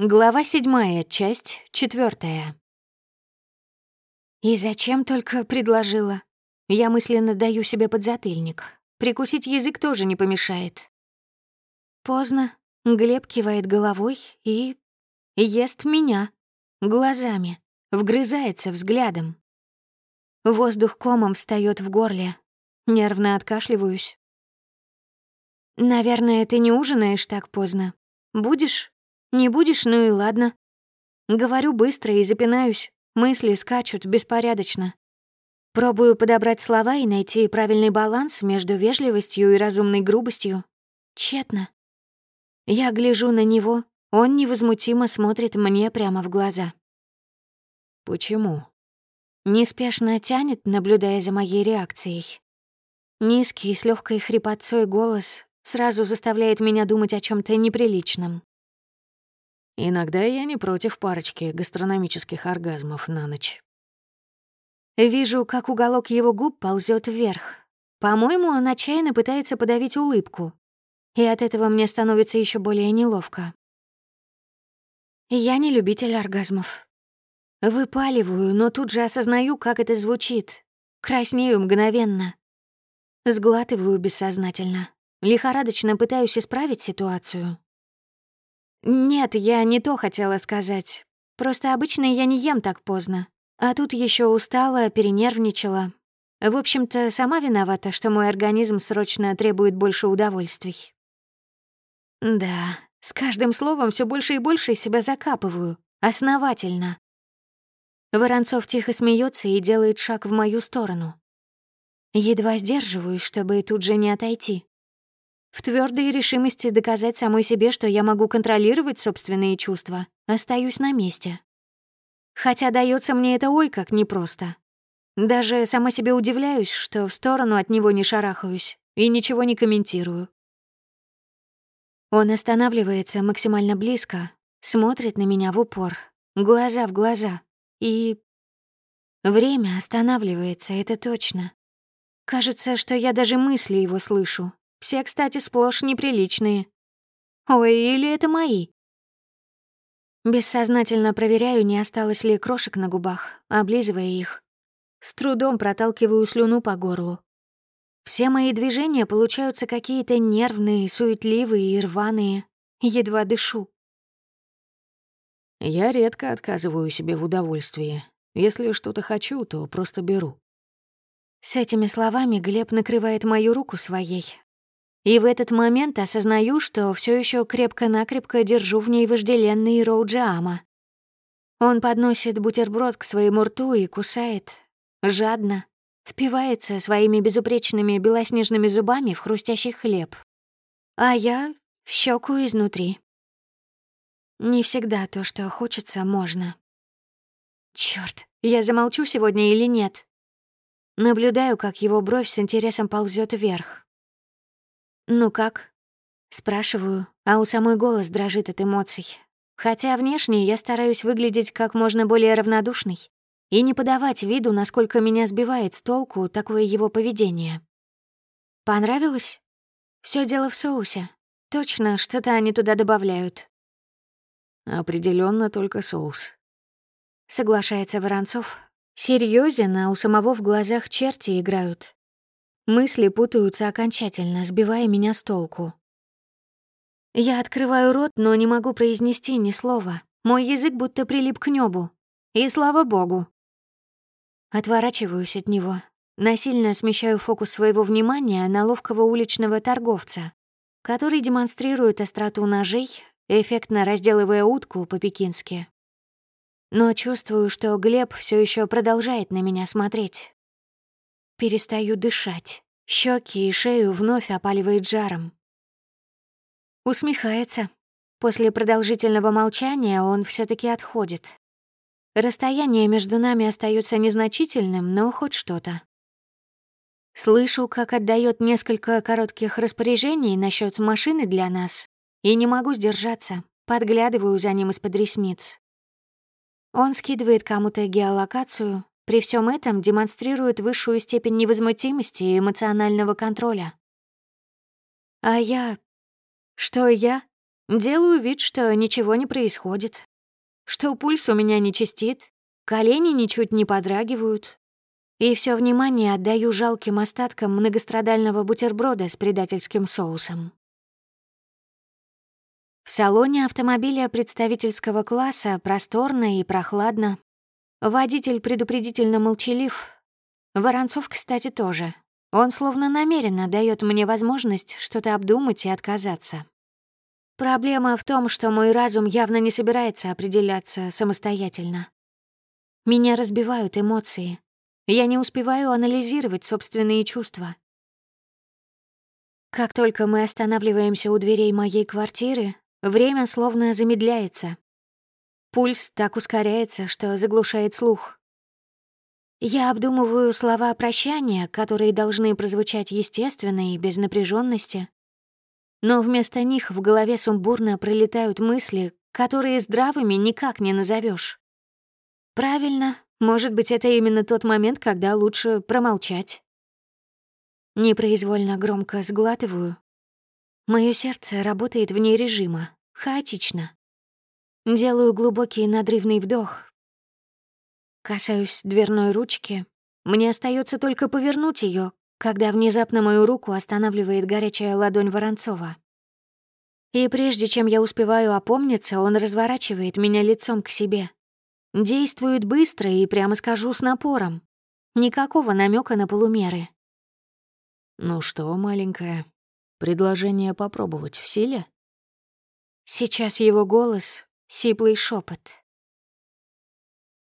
Глава седьмая, часть четвертая. И зачем только предложила? Я мысленно даю себе подзатыльник. Прикусить язык тоже не помешает. Поздно. Глеб кивает головой и... ест меня. Глазами. Вгрызается взглядом. Воздух комом встает в горле. Нервно откашливаюсь. «Наверное, ты не ужинаешь так поздно. Будешь?» Не будешь, ну и ладно. Говорю быстро и запинаюсь. Мысли скачут беспорядочно. Пробую подобрать слова и найти правильный баланс между вежливостью и разумной грубостью. Тщетно. Я гляжу на него, он невозмутимо смотрит мне прямо в глаза. «Почему?» Неспешно тянет, наблюдая за моей реакцией. Низкий, с легкой хрипотцой голос сразу заставляет меня думать о чем то неприличном. Иногда я не против парочки гастрономических оргазмов на ночь. Вижу, как уголок его губ ползет вверх. По-моему, он отчаянно пытается подавить улыбку. И от этого мне становится еще более неловко. Я не любитель оргазмов. Выпаливаю, но тут же осознаю, как это звучит. Краснею мгновенно. Сглатываю бессознательно. Лихорадочно пытаюсь исправить ситуацию. «Нет, я не то хотела сказать. Просто обычно я не ем так поздно. А тут еще устала, перенервничала. В общем-то, сама виновата, что мой организм срочно требует больше удовольствий». Да, с каждым словом все больше и больше себя закапываю. Основательно. Воронцов тихо смеется и делает шаг в мою сторону. Едва сдерживаюсь, чтобы тут же не отойти. В твердой решимости доказать самой себе, что я могу контролировать собственные чувства, остаюсь на месте. Хотя дается мне это ой как непросто. Даже сама себе удивляюсь, что в сторону от него не шарахаюсь и ничего не комментирую. Он останавливается максимально близко, смотрит на меня в упор, глаза в глаза, и... Время останавливается, это точно. Кажется, что я даже мысли его слышу, все, кстати, сплошь неприличные. Ой, или это мои? Бессознательно проверяю, не осталось ли крошек на губах, облизывая их. С трудом проталкиваю слюну по горлу. Все мои движения получаются какие-то нервные, суетливые и рваные. Едва дышу. Я редко отказываю себе в удовольствии. Если что-то хочу, то просто беру. С этими словами Глеб накрывает мою руку своей, и в этот момент осознаю, что все еще крепко-накрепко держу в ней вожделенный роуджиама. Он подносит бутерброд к своему рту и кусает. Жадно. Впивается своими безупречными белоснежными зубами в хрустящий хлеб. А я в щеку изнутри. Не всегда то, что хочется, можно. Черт, я замолчу сегодня или нет? Наблюдаю, как его бровь с интересом ползет вверх. «Ну как?» Спрашиваю, а у самой голос дрожит от эмоций. Хотя внешне я стараюсь выглядеть как можно более равнодушной и не подавать виду, насколько меня сбивает с толку такое его поведение. Понравилось? Все дело в соусе. Точно, что-то они туда добавляют. Определенно только соус. Соглашается Воронцов. Серьезен, а у самого в глазах черти играют. Мысли путаются окончательно, сбивая меня с толку. Я открываю рот, но не могу произнести ни слова. Мой язык будто прилип к небу. И слава богу. Отворачиваюсь от него. Насильно смещаю фокус своего внимания на ловкого уличного торговца, который демонстрирует остроту ножей, эффектно разделывая утку по-пекински. Но чувствую, что Глеб все еще продолжает на меня смотреть. Перестаю дышать. Щеки и шею вновь опаливает жаром. Усмехается. После продолжительного молчания он все таки отходит. Расстояние между нами остается незначительным, но хоть что-то. Слышу, как отдает несколько коротких распоряжений насчет машины для нас, и не могу сдержаться, подглядываю за ним из-под ресниц. Он скидывает кому-то геолокацию, при всем этом демонстрирует высшую степень невозмутимости и эмоционального контроля. А я... Что я? Делаю вид, что ничего не происходит. Что пульс у меня не чистит, колени ничуть не подрагивают. И все внимание отдаю жалким остаткам многострадального бутерброда с предательским соусом. В салоне автомобиля представительского класса просторно и прохладно. Водитель предупредительно молчалив. Воронцов, кстати, тоже. Он словно намеренно дает мне возможность что-то обдумать и отказаться. Проблема в том, что мой разум явно не собирается определяться самостоятельно. Меня разбивают эмоции. Я не успеваю анализировать собственные чувства. Как только мы останавливаемся у дверей моей квартиры, время словно замедляется. Пульс так ускоряется, что заглушает слух. Я обдумываю слова прощания, которые должны прозвучать естественно и без напряженности, но вместо них в голове сумбурно пролетают мысли, которые здравыми никак не назовешь. Правильно, может быть, это именно тот момент, когда лучше промолчать. Непроизвольно громко сглатываю. Моё сердце работает вне режима, хаотично. Делаю глубокий надрывный вдох. Касаюсь дверной ручки. Мне остается только повернуть ее, когда внезапно мою руку останавливает горячая ладонь Воронцова. И прежде чем я успеваю опомниться, он разворачивает меня лицом к себе. Действует быстро и, прямо скажу, с напором. Никакого намека на полумеры. «Ну что, маленькая, предложение попробовать в силе?» Сейчас его голос — сиплый шепот.